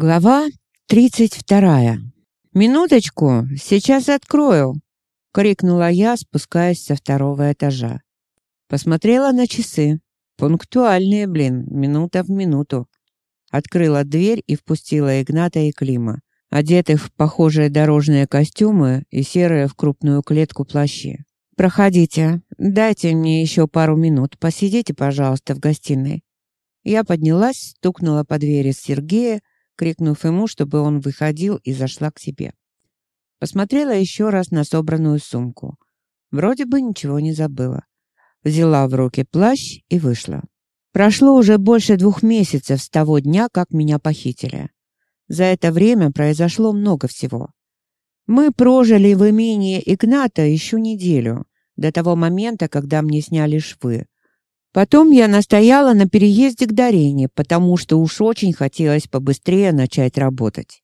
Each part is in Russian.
Глава тридцать вторая. «Минуточку, сейчас открою!» — крикнула я, спускаясь со второго этажа. Посмотрела на часы. Пунктуальные, блин, минута в минуту. Открыла дверь и впустила Игната и Клима, одетых в похожие дорожные костюмы и серые в крупную клетку плащи. «Проходите. Дайте мне еще пару минут. Посидите, пожалуйста, в гостиной». Я поднялась, стукнула по двери Сергея, крикнув ему, чтобы он выходил и зашла к себе. Посмотрела еще раз на собранную сумку. Вроде бы ничего не забыла. Взяла в руки плащ и вышла. Прошло уже больше двух месяцев с того дня, как меня похитили. За это время произошло много всего. Мы прожили в имении Игната еще неделю, до того момента, когда мне сняли швы. Потом я настояла на переезде к Дарине, потому что уж очень хотелось побыстрее начать работать.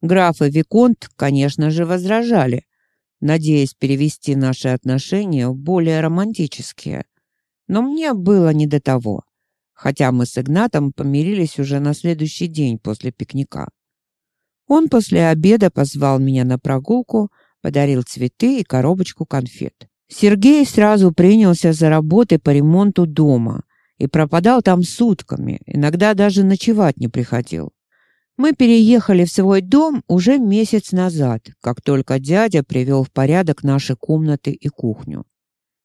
Граф и Виконт, конечно же, возражали, надеясь перевести наши отношения в более романтические. Но мне было не до того, хотя мы с Игнатом помирились уже на следующий день после пикника. Он после обеда позвал меня на прогулку, подарил цветы и коробочку конфет. Сергей сразу принялся за работы по ремонту дома и пропадал там сутками, иногда даже ночевать не приходил. Мы переехали в свой дом уже месяц назад, как только дядя привел в порядок наши комнаты и кухню.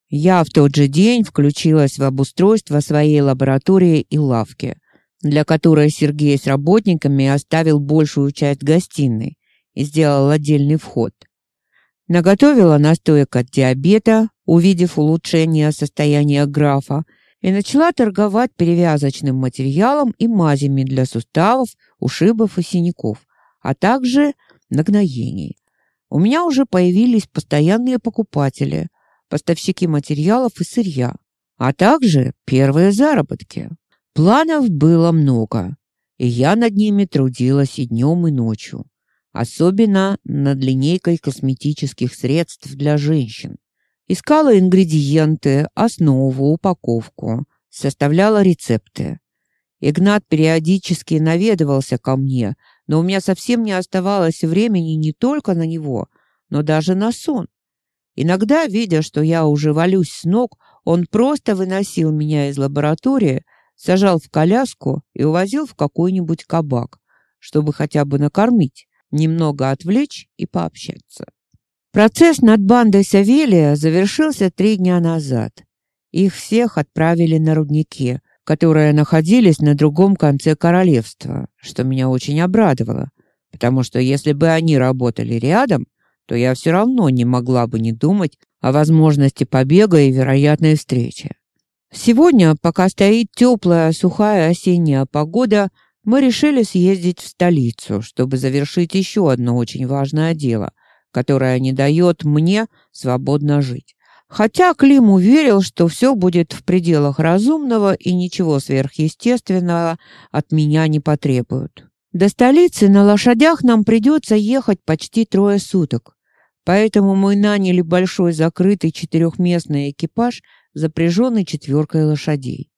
Я в тот же день включилась в обустройство своей лаборатории и лавки, для которой Сергей с работниками оставил большую часть гостиной и сделал отдельный вход. Наготовила настоек от диабета, увидев улучшение состояния графа, и начала торговать перевязочным материалом и мазями для суставов, ушибов и синяков, а также нагноений. У меня уже появились постоянные покупатели, поставщики материалов и сырья, а также первые заработки. Планов было много, и я над ними трудилась и днем, и ночью особенно над линейкой косметических средств для женщин. Искала ингредиенты, основу, упаковку, составляла рецепты. Игнат периодически наведывался ко мне, но у меня совсем не оставалось времени не только на него, но даже на сон. Иногда, видя, что я уже валюсь с ног, он просто выносил меня из лаборатории, сажал в коляску и увозил в какой-нибудь кабак, чтобы хотя бы накормить немного отвлечь и пообщаться. Процесс над бандой Савелия завершился три дня назад. Их всех отправили на рудники, которые находились на другом конце королевства, что меня очень обрадовало, потому что если бы они работали рядом, то я все равно не могла бы не думать о возможности побега и вероятной встречи. Сегодня, пока стоит теплая, сухая осенняя погода, мы решили съездить в столицу, чтобы завершить еще одно очень важное дело, которое не дает мне свободно жить. Хотя Клим уверил, что все будет в пределах разумного и ничего сверхъестественного от меня не потребуют. До столицы на лошадях нам придется ехать почти трое суток. Поэтому мы наняли большой закрытый четырехместный экипаж, запряженный четверкой лошадей.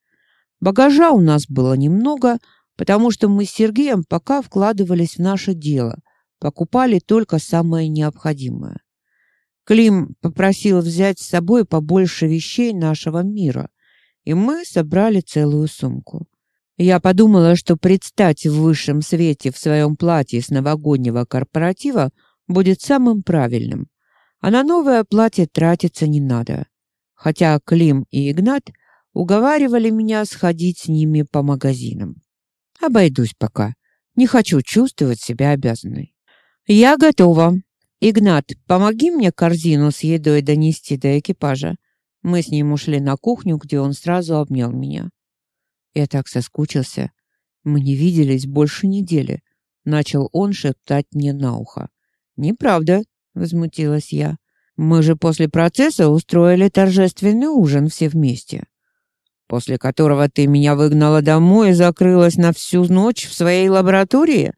Багажа у нас было немного, потому что мы с Сергеем пока вкладывались в наше дело, покупали только самое необходимое. Клим попросил взять с собой побольше вещей нашего мира, и мы собрали целую сумку. Я подумала, что предстать в высшем свете в своем платье с новогоднего корпоратива будет самым правильным. А на новое платье тратиться не надо. Хотя Клим и Игнат уговаривали меня сходить с ними по магазинам. Обойдусь пока. Не хочу чувствовать себя обязанной. Я готова. Игнат, помоги мне корзину с едой донести до экипажа. Мы с ним ушли на кухню, где он сразу обнял меня. Я так соскучился. Мы не виделись больше недели. Начал он шептать мне на ухо. Неправда, возмутилась я. Мы же после процесса устроили торжественный ужин все вместе после которого ты меня выгнала домой и закрылась на всю ночь в своей лаборатории?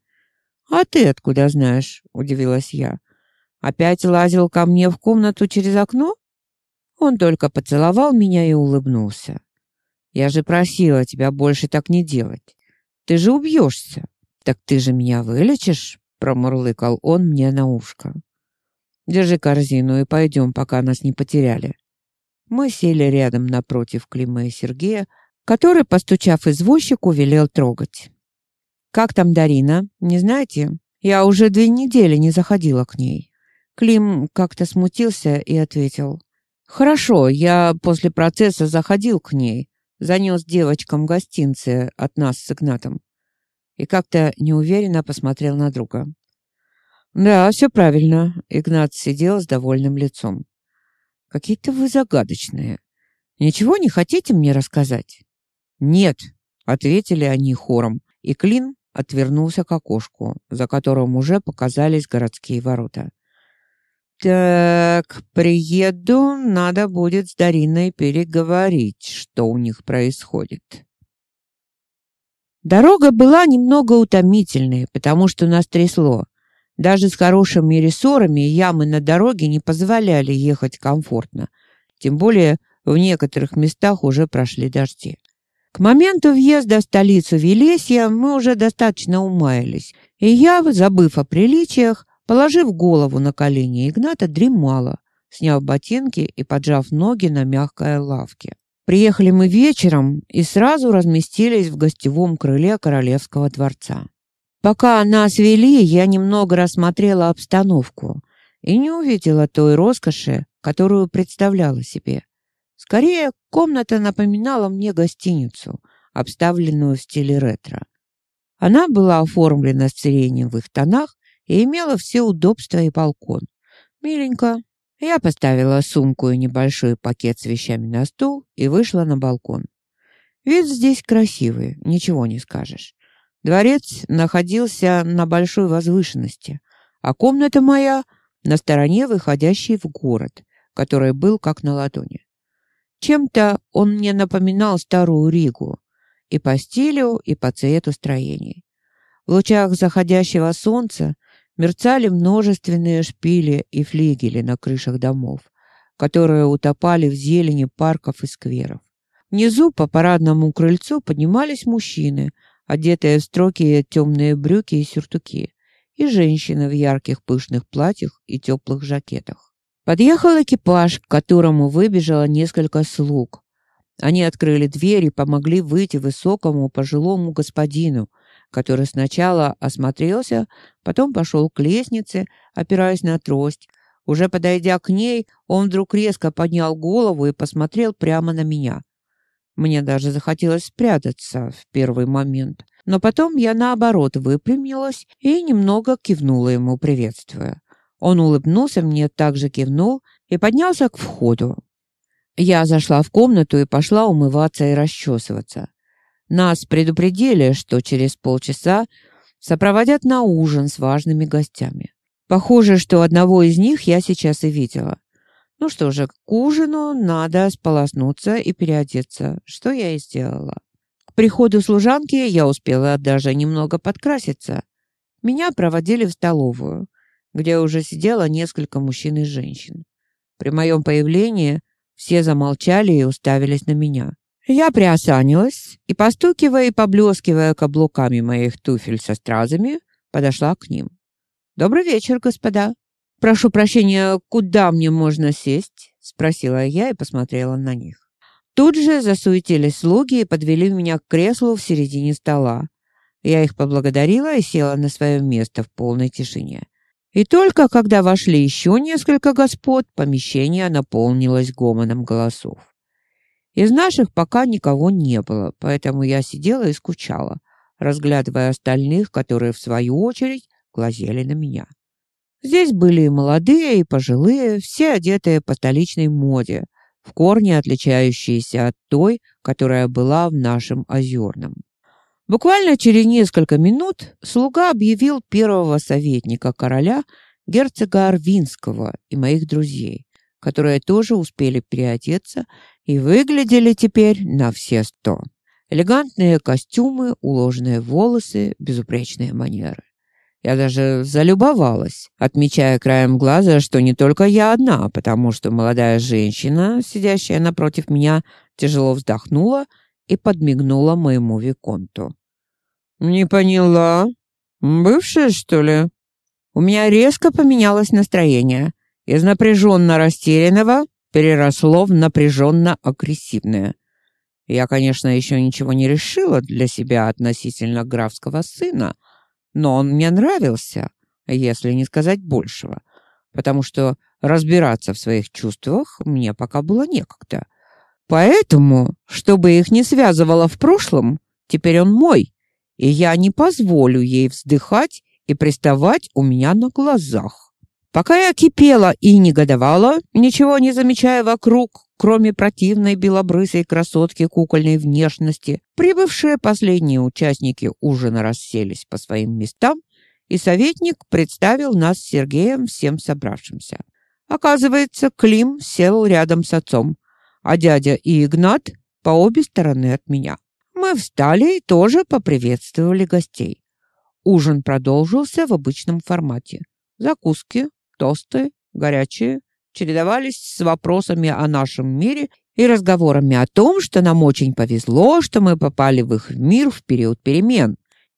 А ты откуда знаешь? удивилась я. Опять лазил ко мне в комнату через окно? Он только поцеловал меня и улыбнулся. Я же просила тебя больше так не делать. Ты же убьешься. «Так ты же меня вылечишь?» — промурлыкал он мне на ушко. «Держи корзину и пойдем, пока нас не потеряли». Мы сели рядом напротив Клима и Сергея, который, постучав извозчику, велел трогать. «Как там Дарина? Не знаете? Я уже две недели не заходила к ней». Клим как-то смутился и ответил. «Хорошо, я после процесса заходил к ней, занес девочкам гостинцы от нас с Игнатом». И как-то неуверенно посмотрел на друга. «Да, все правильно», — Игнат сидел с довольным лицом. «Какие-то вы загадочные. Ничего не хотите мне рассказать?» «Нет», — ответили они хором, и Клин отвернулся к окошку, за которым уже показались городские ворота. «Так, приеду, надо будет с Дариной переговорить, что у них происходит». Дорога была немного утомительной, потому что нас трясло. Даже с хорошими рессорами ямы на дороге не позволяли ехать комфортно. Тем более в некоторых местах уже прошли дожди. К моменту въезда в столицу Велесья мы уже достаточно умаялись, и я, забыв о приличиях, положив голову на колени Игната, дремала, сняв ботинки и поджав ноги на мягкой лавке. Приехали мы вечером и сразу разместились в гостевом крыле королевского дворца. Пока нас вели, я немного рассмотрела обстановку и не увидела той роскоши, которую представляла себе. Скорее, комната напоминала мне гостиницу, обставленную в стиле ретро. Она была оформлена в сиреневых тонах и имела все удобства и балкон. Миленько. Я поставила сумку и небольшой пакет с вещами на стол и вышла на балкон. Вид здесь красивый, ничего не скажешь. Дворец находился на большой возвышенности, а комната моя на стороне, выходящей в город, который был как на ладони. Чем-то он мне напоминал старую Ригу и по стилю, и по цвету строений. В лучах заходящего солнца мерцали множественные шпили и флигели на крышах домов, которые утопали в зелени парков и скверов. Внизу по парадному крыльцу поднимались мужчины, одетые в строгие темные брюки и сюртуки, и женщины в ярких пышных платьях и теплых жакетах. Подъехал экипаж, к которому выбежало несколько слуг. Они открыли дверь и помогли выйти высокому пожилому господину, который сначала осмотрелся, потом пошел к лестнице, опираясь на трость. Уже подойдя к ней, он вдруг резко поднял голову и посмотрел прямо на меня. Мне даже захотелось спрятаться в первый момент, но потом я наоборот выпрямилась и немного кивнула ему, приветствуя. Он улыбнулся мне, также кивнул и поднялся к входу. Я зашла в комнату и пошла умываться и расчесываться. Нас предупредили, что через полчаса сопроводят на ужин с важными гостями. Похоже, что одного из них я сейчас и видела. Ну что же, к ужину надо сполоснуться и переодеться, что я и сделала. К приходу служанки я успела даже немного подкраситься. Меня проводили в столовую где уже сидело несколько мужчин и женщин. При моем появлении все замолчали и уставились на меня. Я приосанилась и, постукивая и поблескивая каблуками моих туфель со стразами, подошла к ним. «Добрый вечер, господа. Прошу прощения, куда мне можно сесть?» спросила я и посмотрела на них. Тут же засуетились слуги и подвели меня к креслу в середине стола. Я их поблагодарила и села на свое место в полной тишине. И только когда вошли еще несколько господ, помещение наполнилось гомоном голосов. Из наших пока никого не было, поэтому я сидела и скучала, разглядывая остальных, которые в свою очередь глазели на меня. Здесь были и молодые, и пожилые, все одетые по столичной моде, в корне отличающиеся от той, которая была в нашем озерном. Буквально через несколько минут слуга объявил первого советника короля, герцога Арвинского и моих друзей, которые тоже успели переодеться и выглядели теперь на все сто. Элегантные костюмы, уложенные волосы, безупречные манеры. Я даже залюбовалась, отмечая краем глаза, что не только я одна, потому что молодая женщина, сидящая напротив меня, тяжело вздохнула и подмигнула моему виконту. «Не поняла», «Бывшая, что ли?» У меня резко поменялось настроение. Из напряженно растерянного переросло в напряженно агрессивное. Я, конечно, еще ничего не решила для себя относительно графского сына, но он мне нравился, если не сказать большего, потому что разбираться в своих чувствах мне пока было некогда. Поэтому, чтобы их не связывало в прошлом, теперь он мой, и я не позволю ей вздыхать и приставать у меня на глазах. Пока я кипела и негодовала, ничего не замечая вокруг, кроме противной белобрысой красотки кукольной внешности, прибывшие последние участники ужина расселись по своим местам, и советник представил нас с Сергеем всем собравшимся. Оказывается, Клим сел рядом с отцом, а дядя и Игнат по обе стороны от меня. Мы встали и тоже поприветствовали гостей. Ужин продолжился в обычном формате. Закуски, тосты, горячие, чередовались с вопросами о нашем мире и разговорами о том, что нам очень повезло, что мы попали в их мир в период перемен.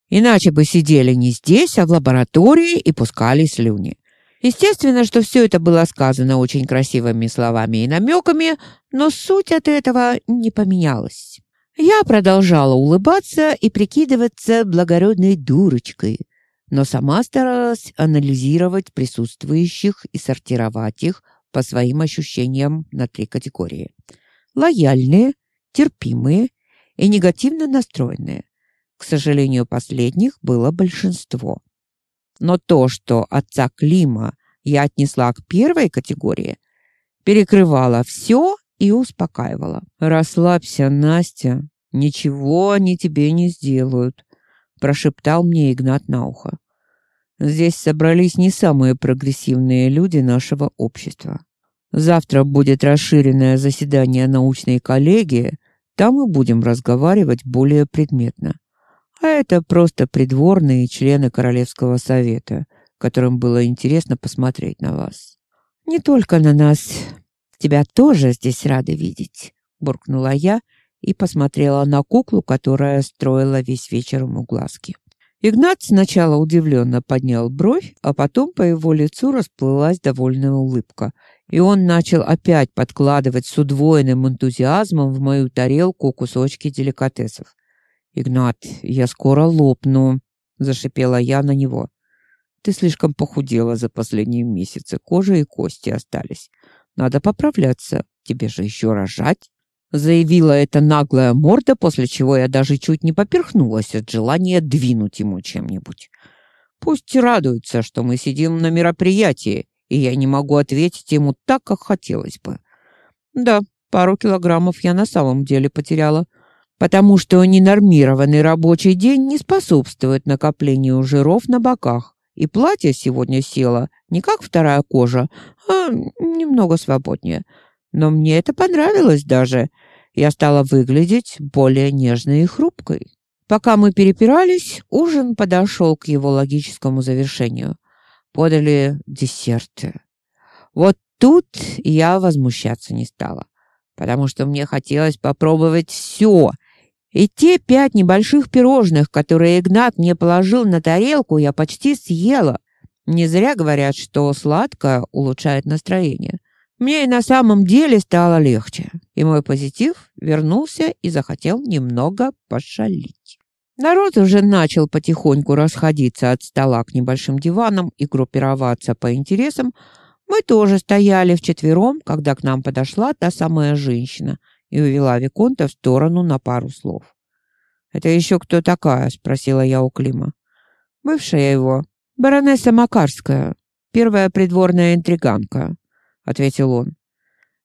Иначе бы сидели не здесь, а в лаборатории и пускали слюни. Естественно, что все это было сказано очень красивыми словами и намеками, но суть от этого не поменялась. Я продолжала улыбаться и прикидываться благородной дурочкой, но сама старалась анализировать присутствующих и сортировать их по своим ощущениям на три категории. Лояльные, терпимые и негативно настроенные. К сожалению, последних было большинство. Но то, что отца Клима я отнесла к первой категории, перекрывало все и успокаивала. «Расслабься, Настя, ничего они тебе не сделают», прошептал мне Игнат на ухо. «Здесь собрались не самые прогрессивные люди нашего общества. Завтра будет расширенное заседание научной коллегии, там мы будем разговаривать более предметно. А это просто придворные члены Королевского совета, которым было интересно посмотреть на вас. Не только на нас, Тебя тоже здесь рады видеть, буркнула я и посмотрела на куклу, которая строила весь вечер ему глазки. Игнат сначала удивленно поднял бровь, а потом по его лицу расплылась довольная улыбка, и он начал опять подкладывать с удвоенным энтузиазмом в мою тарелку кусочки деликатесов. «Игнат, я скоро лопну», — зашипела я на него. «Ты слишком похудела за последние месяцы, кожа и кости остались. Надо поправляться. Тебе же еще рожать. Заявила эта наглая морда, после чего я даже чуть не поперхнулась от желания двинуть ему чем-нибудь. Пусть радуется, что мы сидим на мероприятии, и я не могу ответить ему так, как хотелось бы. Да, пару килограммов я на самом деле потеряла, потому что ненормированный рабочий день не способствует накоплению жиров на боках, и платье сегодня село не как вторая кожа, а немного свободнее. Но мне это понравилось даже. Я стала выглядеть более нежной и хрупкой. Пока мы перепирались, ужин подошел к его логическому завершению. Подали десерты. Вот тут я возмущаться не стала, потому что мне хотелось попробовать все. И те пять небольших пирожных, которые Игнат мне положил на тарелку, я почти съела. Не зря говорят, что сладкое улучшает настроение. Мне и на самом деле стало легче, и мой позитив вернулся и захотел немного пошалить. Народ уже начал потихоньку расходиться от стола к небольшим диванам и группироваться по интересам. Мы тоже стояли вчетвером, когда к нам подошла та самая женщина и увела Виконта в сторону на пару слов. «Это еще кто такая?» — спросила я у Клима. «Бывшая его», «Баронесса Макарская, первая придворная интриганка», — ответил он.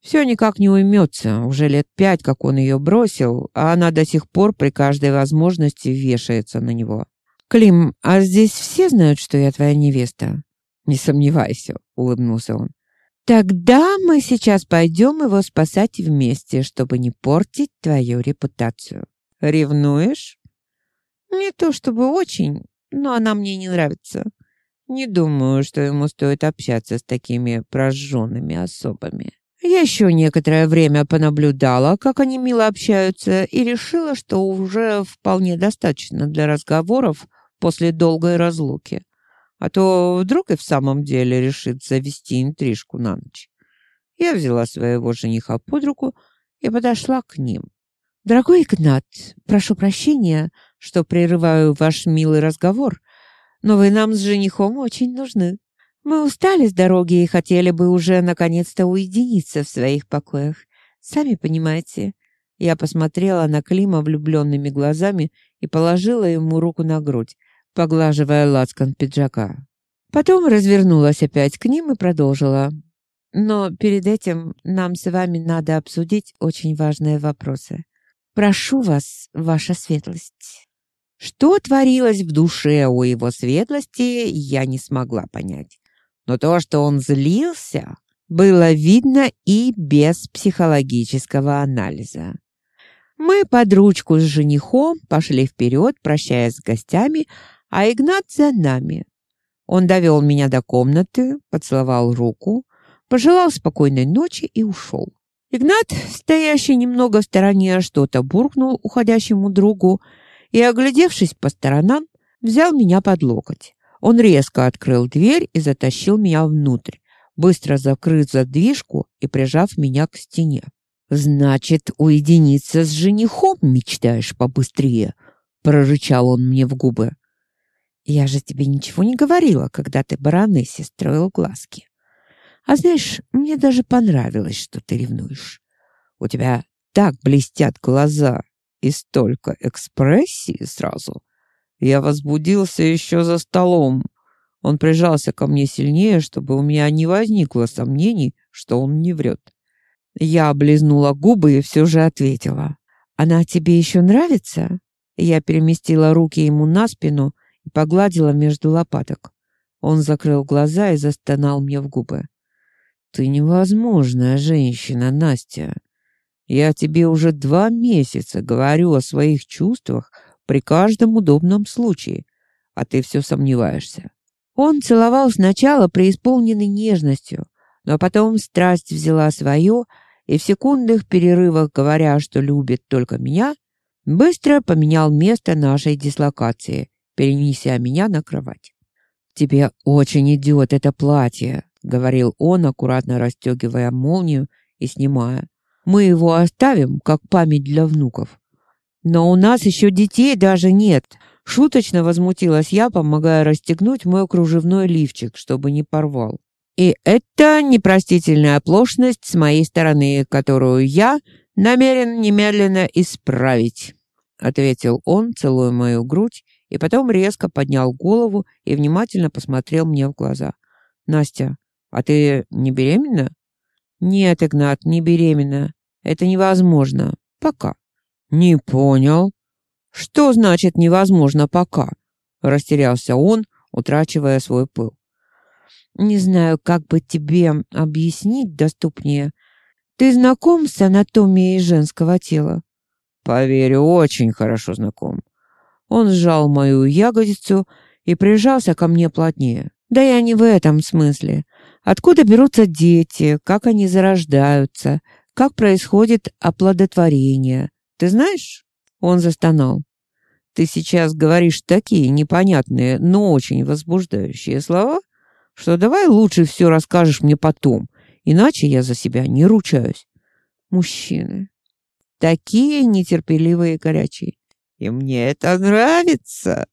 «Все никак не уймется. Уже лет пять, как он ее бросил, а она до сих пор при каждой возможности вешается на него». «Клим, а здесь все знают, что я твоя невеста?» «Не сомневайся», — улыбнулся он. «Тогда мы сейчас пойдем его спасать вместе, чтобы не портить твою репутацию. Ревнуешь?» «Не то чтобы очень, но она мне не нравится. Не думаю, что ему стоит общаться с такими прожженными особами. Я еще некоторое время понаблюдала, как они мило общаются, и решила, что уже вполне достаточно для разговоров после долгой разлуки. А то вдруг и в самом деле решит завести интрижку на ночь. Я взяла своего жениха под руку и подошла к ним. «Дорогой Игнат, прошу прощения, что прерываю ваш милый разговор, но вы нам с женихом очень нужны. Мы устали с дороги и хотели бы уже наконец-то уединиться в своих покоях. Сами понимаете». Я посмотрела на Клима влюбленными глазами и положила ему руку на грудь, поглаживая лацкан пиджака. Потом развернулась опять к ним и продолжила. Но перед этим нам с вами надо обсудить очень важные вопросы. Прошу вас, ваша светлость. Что творилось в душе у его светлости, я не смогла понять. Но то, что он злился, было видно и без психологического анализа. Мы под ручку с женихом пошли вперед, прощаясь с гостями, а Игнат за нами. Он довел меня до комнаты, поцеловал руку, пожелал спокойной ночи и ушел. Игнат, стоящий немного в стороне, что-то буркнул уходящему другу и, оглядевшись по сторонам, взял меня под локоть. Он резко открыл дверь и затащил меня внутрь, быстро закрыв задвижку и прижав меня к стене. «Значит, уединиться с женихом мечтаешь побыстрее?» — прорычал он мне в губы. «Я же тебе ничего не говорила, когда ты баронессе строил глазки. А знаешь, мне даже понравилось, что ты ревнуешь. У тебя так блестят глаза и столько экспрессии сразу. Я возбудился еще за столом. Он прижался ко мне сильнее, чтобы у меня не возникло сомнений, что он не врет. Я облизнула губы и все же ответила. «Она тебе еще нравится?» Я переместила руки ему на спину и погладила между лопаток. Он закрыл глаза и застонал мне в губы. Ты невозможная женщина, Настя. Я тебе уже два месяца говорю о своих чувствах при каждом удобном случае, а ты все сомневаешься. Он целовал сначала преисполненной нежностью, но потом страсть взяла свое, и в секундных перерывах, говоря, что любит только меня, быстро поменял место нашей дислокации, перенеся меня на кровать. «Тебе очень идет это платье», — говорил он, аккуратно расстегивая молнию и снимая. «Мы его оставим, как память для внуков». «Но у нас еще детей даже нет», — шуточно возмутилась я, помогая расстегнуть мой кружевной лифчик, чтобы не порвал. «И это непростительная оплошность с моей стороны, которую я намерен немедленно исправить», — ответил он, целуя мою грудь, и потом резко поднял голову и внимательно посмотрел мне в глаза. «Настя, а ты не беременна? Нет, Игнат, не беременна. Это невозможно. Пока. Не понял. Что значит невозможно пока? Растерялся он, утрачивая свой пыл. Не знаю, как бы тебе объяснить доступнее. Ты знаком с анатомией женского тела? Поверю, очень хорошо знаком. Он сжал мою ягодицу и прижался ко мне плотнее. Да я не в этом смысле. Откуда берутся дети, как они зарождаются, как происходит оплодотворение. Ты знаешь? Он застонал. Ты сейчас говоришь такие непонятные, но очень возбуждающие слова, что давай лучше все расскажешь мне потом, иначе я за себя не ручаюсь. Мужчины. Такие нетерпеливые и горячие. И мне это нравится.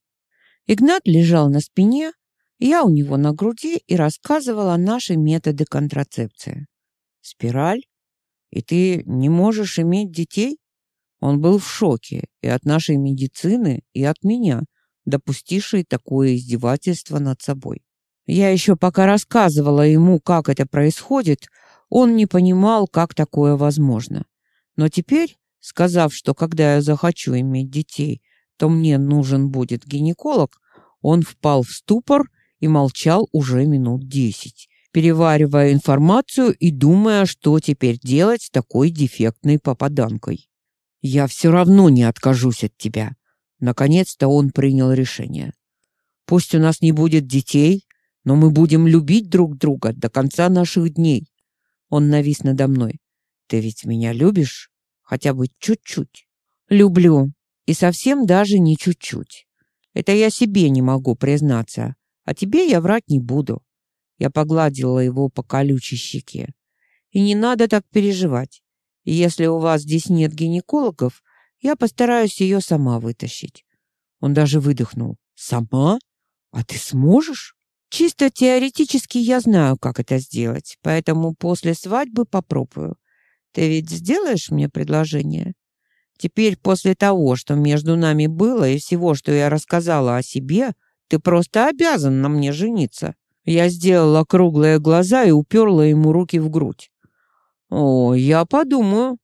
Игнат лежал на спине, я у него на груди и рассказывала наши методы контрацепции. Спираль? И ты не можешь иметь детей? Он был в шоке и от нашей медицины, и от меня, допустившей такое издевательство над собой. Я еще пока рассказывала ему, как это происходит, он не понимал, как такое возможно. Но теперь, сказав, что когда я захочу иметь детей, то мне нужен будет гинеколог, он впал в ступор и молчал уже минут десять, переваривая информацию и думая, что теперь делать с такой дефектной попаданкой. «Я все равно не откажусь от тебя». Наконец-то он принял решение. «Пусть у нас не будет детей, но мы будем любить друг друга до конца наших дней». Он навис надо мной. «Ты ведь меня любишь? Хотя бы чуть-чуть?» «Люблю. И совсем даже не чуть-чуть. Это я себе не могу признаться, а тебе я врать не буду. Я погладила его по колючей щеке. И не надо так переживать. Если у вас здесь нет гинекологов, я постараюсь ее сама вытащить. Он даже выдохнул. Сама? А ты сможешь? Чисто теоретически я знаю, как это сделать, поэтому после свадьбы попробую. Ты ведь сделаешь мне предложение? Теперь после того, что между нами было и всего, что я рассказала о себе, ты просто обязан на мне жениться. Я сделала круглые глаза и уперла ему руки в грудь. О, я подумаю.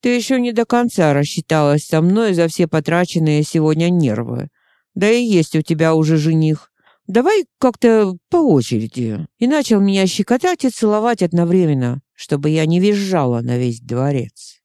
Ты еще не до конца рассчиталась со мной за все потраченные сегодня нервы. Да и есть у тебя уже жених. Давай как-то по очереди. И начал меня щекотать и целовать одновременно, чтобы я не визжала на весь дворец.